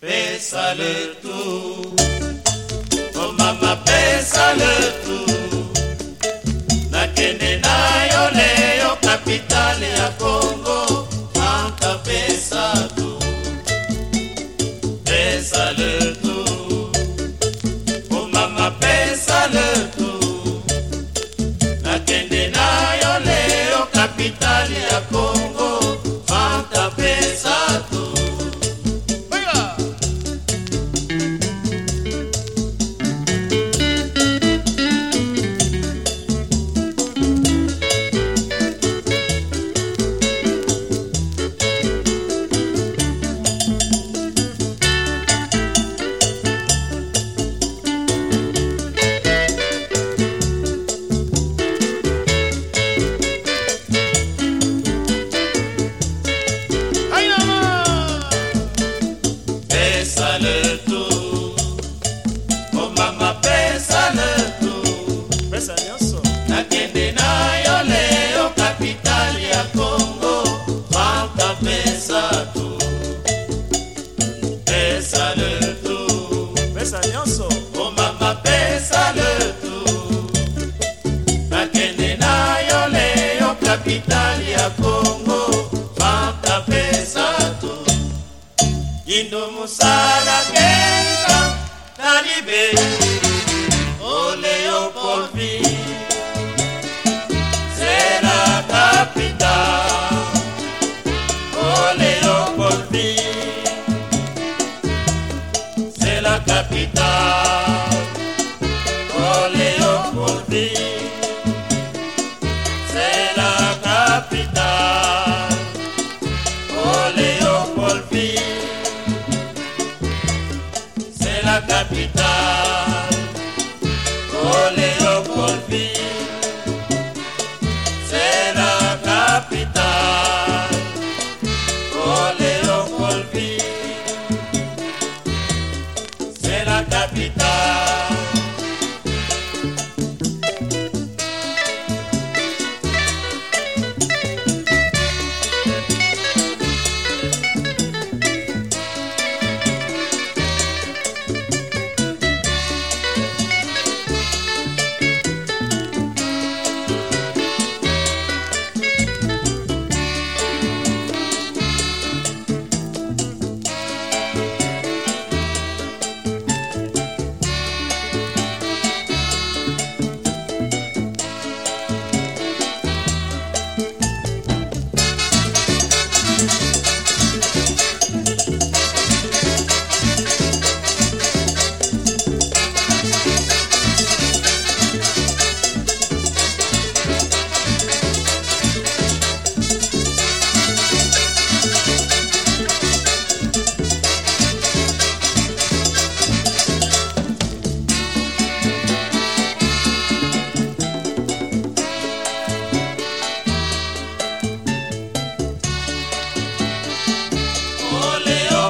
Pesa le tout. Oh maman, pesa le tout. pesa le tout pesa nyonso komama oh, pesa le tout nakende na yo leyo kapitale ya kongo maka pesa tout yindo mosala kenta na libeli capital. leo por ti será capital. leo por ti será capital. Oleón